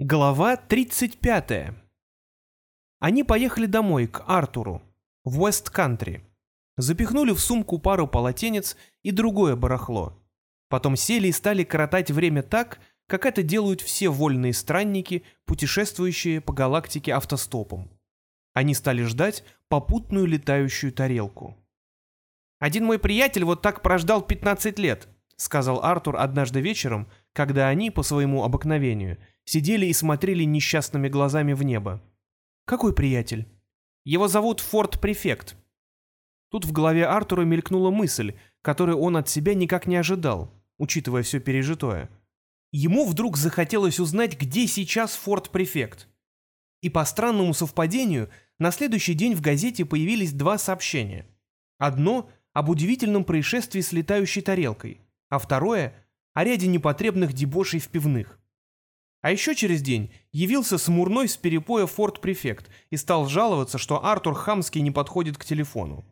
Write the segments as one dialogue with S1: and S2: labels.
S1: Глава 35. Они поехали домой, к Артуру, в Уэст-Кантри. Запихнули в сумку пару полотенец и другое барахло. Потом сели и стали коротать время так, как это делают все вольные странники, путешествующие по галактике автостопом. Они стали ждать попутную летающую тарелку. «Один мой приятель вот так прождал 15 лет», — сказал Артур однажды вечером, когда они, по своему обыкновению, сидели и смотрели несчастными глазами в небо. «Какой приятель?» «Его зовут Форд Префект». Тут в голове Артура мелькнула мысль, которую он от себя никак не ожидал, учитывая все пережитое. Ему вдруг захотелось узнать, где сейчас Форд Префект. И по странному совпадению, на следующий день в газете появились два сообщения. Одно — об удивительном происшествии с летающей тарелкой, а второе — о ряде непотребных дебошей в пивных. А еще через день явился смурной с перепоя форт-префект и стал жаловаться, что Артур Хамский не подходит к телефону.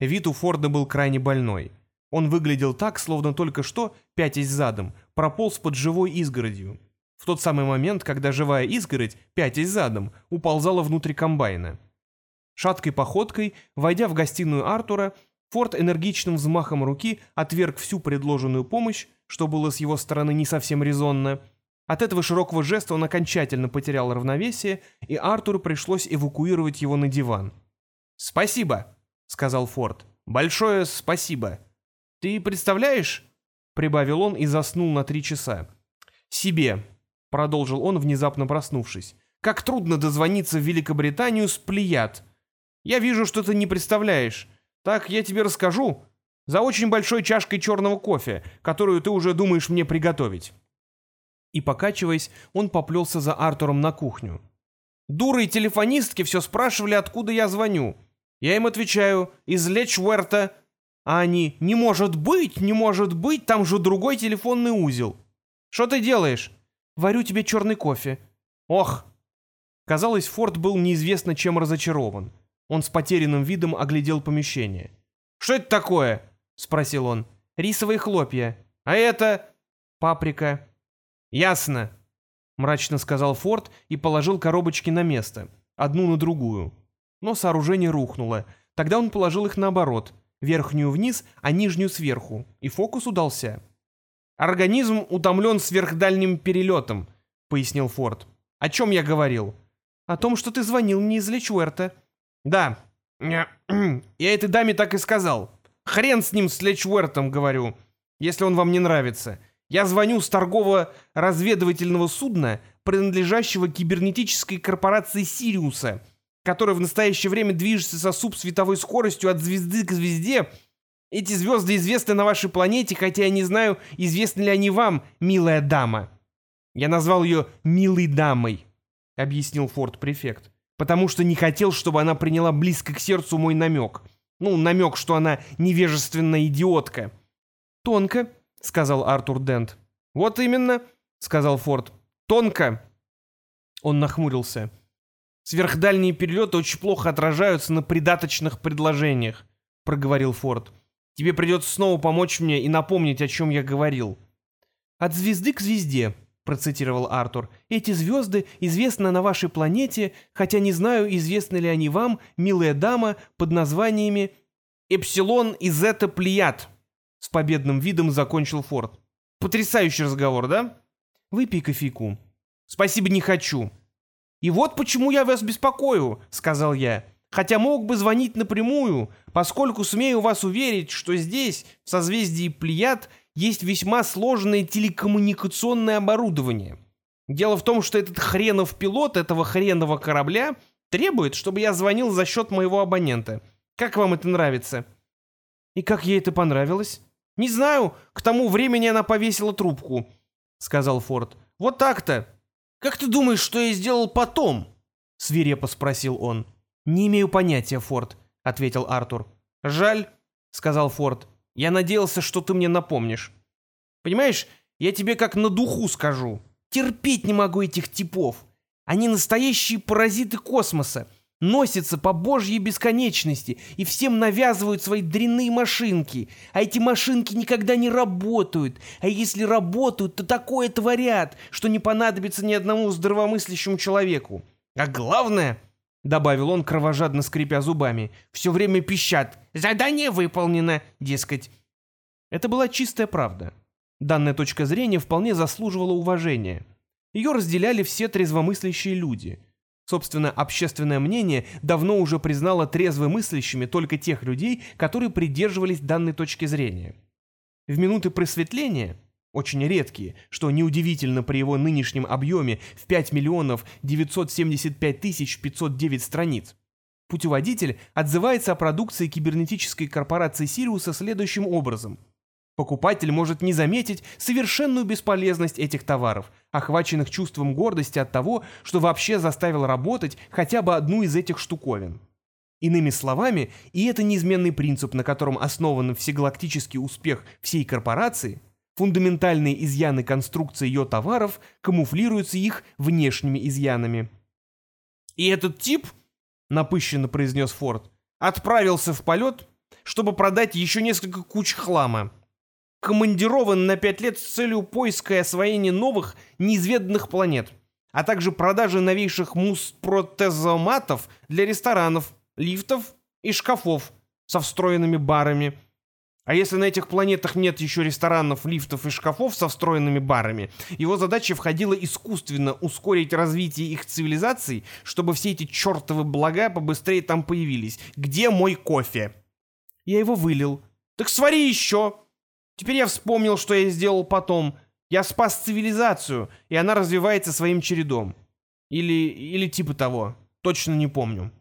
S1: Вид у Форда был крайне больной. Он выглядел так, словно только что, пятясь задом, прополз под живой изгородью. В тот самый момент, когда живая изгородь, пятясь задом, уползала внутрь комбайна. Шаткой походкой, войдя в гостиную Артура, Форд энергичным взмахом руки отверг всю предложенную помощь, что было с его стороны не совсем резонно, от этого широкого жеста он окончательно потерял равновесие, и Артуру пришлось эвакуировать его на диван. «Спасибо», — сказал Форд. «Большое спасибо. Ты представляешь?» — прибавил он и заснул на три часа. «Себе», — продолжил он, внезапно проснувшись. «Как трудно дозвониться в Великобританию с Плеяд. Я вижу, что ты не представляешь. Так я тебе расскажу. За очень большой чашкой черного кофе, которую ты уже думаешь мне приготовить». И, покачиваясь, он поплелся за Артуром на кухню. Дуры и телефонистки все спрашивали, откуда я звоню. Я им отвечаю, из Лечуэрта. А они, не может быть, не может быть, там же другой телефонный узел. Что ты делаешь? Варю тебе черный кофе. Ох! Казалось, Форд был неизвестно чем разочарован. Он с потерянным видом оглядел помещение. «Что это такое?» — спросил он. «Рисовые хлопья. А это...» «Паприка. «Ясно», — мрачно сказал Форд и положил коробочки на место, одну на другую. Но сооружение рухнуло. Тогда он положил их наоборот, верхнюю вниз, а нижнюю сверху, и фокус удался. «Организм утомлен сверхдальним перелетом», — пояснил Форд. «О чем я говорил?» «О том, что ты звонил мне из Лечуэрта». «Да. Я этой даме так и сказал. Хрен с ним, с Лечуэртом, говорю, если он вам не нравится. Я звоню с торгового разведывательного судна, принадлежащего кибернетической корпорации «Сириуса», которая в настоящее время движется со субсветовой скоростью от звезды к звезде. Эти звезды известны на вашей планете, хотя я не знаю, известны ли они вам, милая дама. Я назвал ее «милой дамой», — объяснил форт-префект, потому что не хотел, чтобы она приняла близко к сердцу мой намек. Ну, намек, что она невежественная идиотка. Тонко, — сказал Артур Дент. «Вот именно», — сказал Форд. «Тонко». Он нахмурился. «Сверхдальние перелеты очень плохо отражаются на придаточных предложениях», — проговорил Форд. «Тебе придется снова помочь мне и напомнить, о чем я говорил». «От звезды к звезде», — процитировал Артур. «Эти звезды известны на вашей планете, хотя не знаю, известны ли они вам, милая дама, под названиями «Эпсилон и Зета Плеяд», с победным видом закончил Форд. Потрясающий разговор, да? Выпей кофейку. Спасибо, не хочу. И вот почему я вас беспокою, сказал я. Хотя мог бы звонить напрямую, поскольку смею вас уверить, что здесь, в созвездии Плеяд, есть весьма сложное телекоммуникационное оборудование. Дело в том, что этот хренов пилот этого хренового корабля требует, чтобы я звонил за счет моего абонента. Как вам это нравится? И как ей это понравилось? «Не знаю, к тому времени она повесила трубку», — сказал Форд. «Вот так-то. Как ты думаешь, что я сделал потом?» — свирепо спросил он. «Не имею понятия, Форд», — ответил Артур. «Жаль», — сказал Форд. «Я надеялся, что ты мне напомнишь. Понимаешь, я тебе как на духу скажу. Терпеть не могу этих типов. Они настоящие паразиты космоса. носятся по божьей бесконечности и всем навязывают свои дрянные машинки. А эти машинки никогда не работают. А если работают, то такое творят, что не понадобится ни одному здравомыслящему человеку. А главное, — добавил он, кровожадно скрипя зубами, — все время пищат. Задание выполнено, дескать. Это была чистая правда. Данная точка зрения вполне заслуживала уважения. Ее разделяли все трезвомыслящие люди — Собственно, общественное мнение давно уже признало трезвомыслящими только тех людей, которые придерживались данной точки зрения. В минуты просветления, очень редкие, что неудивительно при его нынешнем объеме в 5 миллионов 975 тысяч 509 страниц, путеводитель отзывается о продукции кибернетической корпорации Сириуса следующим образом – Покупатель может не заметить совершенную бесполезность этих товаров, охваченных чувством гордости от того, что вообще заставил работать хотя бы одну из этих штуковин. Иными словами, и это неизменный принцип, на котором основан всегалактический успех всей корпорации, фундаментальные изъяны конструкции ее товаров камуфлируются их внешними изъянами. «И этот тип, — напыщенно произнес Форд, — отправился в полет, чтобы продать еще несколько куч хлама командирован на пять лет с целью поиска и освоения новых, неизведанных планет, а также продажи новейших мус-протезоматов для ресторанов, лифтов и шкафов со встроенными барами. А если на этих планетах нет еще ресторанов, лифтов и шкафов со встроенными барами, его задача входила искусственно ускорить развитие их цивилизаций, чтобы все эти чертовы блага побыстрее там появились. Где мой кофе? Я его вылил. Так свари еще! Теперь я вспомнил, что я сделал потом. Я спас цивилизацию, и она развивается своим чередом. Или, или типа того. Точно не помню.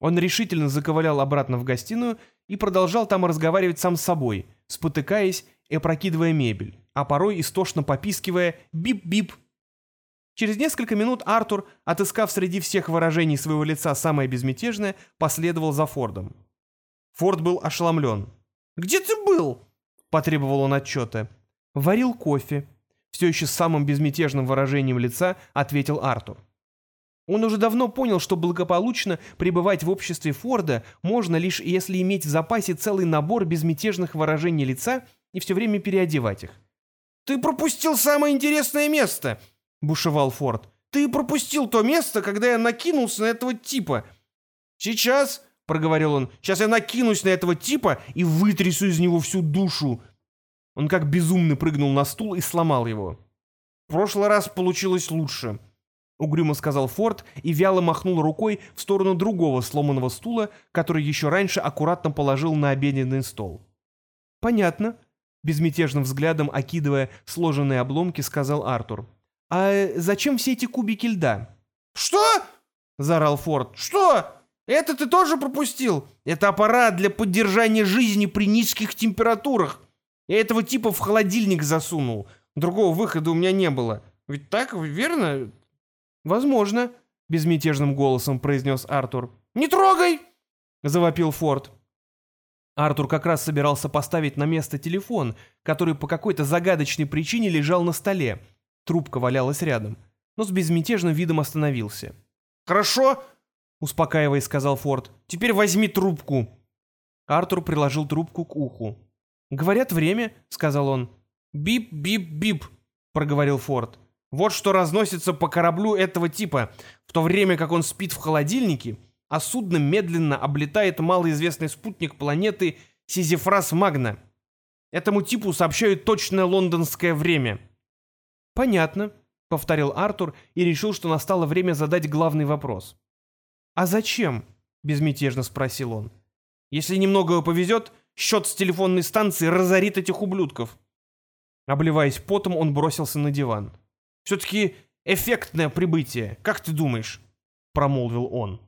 S1: Он решительно заковылял обратно в гостиную и продолжал там разговаривать сам с собой, спотыкаясь и опрокидывая мебель, а порой истошно попискивая «бип-бип». Через несколько минут Артур, отыскав среди всех выражений своего лица самое безмятежное, последовал за Фордом. Форд был ошеломлен. «Где ты был?» — потребовал он отчета. «Варил кофе», — все еще с самым безмятежным выражением лица ответил Артур. Он уже давно понял, что благополучно пребывать в обществе Форда можно лишь если иметь в запасе целый набор безмятежных выражений лица и все время переодевать их. «Ты пропустил самое интересное место!» — бушевал Форд. «Ты пропустил то место, когда я накинулся на этого типа. Сейчас проговорил он. «Сейчас я накинусь на этого типа и вытрясу из него всю душу!» Он как безумный прыгнул на стул и сломал его. «В прошлый раз получилось лучше», — угрюмо сказал Форд и вяло махнул рукой в сторону другого сломанного стула, который еще раньше аккуратно положил на обеденный стол. «Понятно», — безмятежным взглядом окидывая сложенные обломки, сказал Артур. «А зачем все эти кубики льда?» «Что?» — заорал Форд. «Что?» Это ты тоже пропустил? Это аппарат для поддержания жизни при низких температурах. Я этого типа в холодильник засунул. Другого выхода у меня не было. Ведь так, верно? Возможно, безмятежным голосом произнес Артур. Не трогай! Завопил Форд. Артур как раз собирался поставить на место телефон, который по какой-то загадочной причине лежал на столе. Трубка валялась рядом, но с безмятежным видом остановился. «Хорошо, — успокаиваясь, сказал Форд. «Теперь возьми трубку». Артур приложил трубку к уху. «Говорят, время», — сказал он. «Бип-бип-бип», — проговорил Форд. «Вот что разносится по кораблю этого типа, в то время как он спит в холодильнике, а судно медленно облетает малоизвестный спутник планеты Сизифрас Магна. Этому типу сообщают точное лондонское время». «Понятно», — повторил Артур и решил, что настало время задать главный вопрос. «А зачем?» — безмятежно спросил он. «Если немного повезет, счет с телефонной станции разорит этих ублюдков». Обливаясь потом, он бросился на диван. «Все-таки эффектное прибытие, как ты думаешь?» — промолвил он.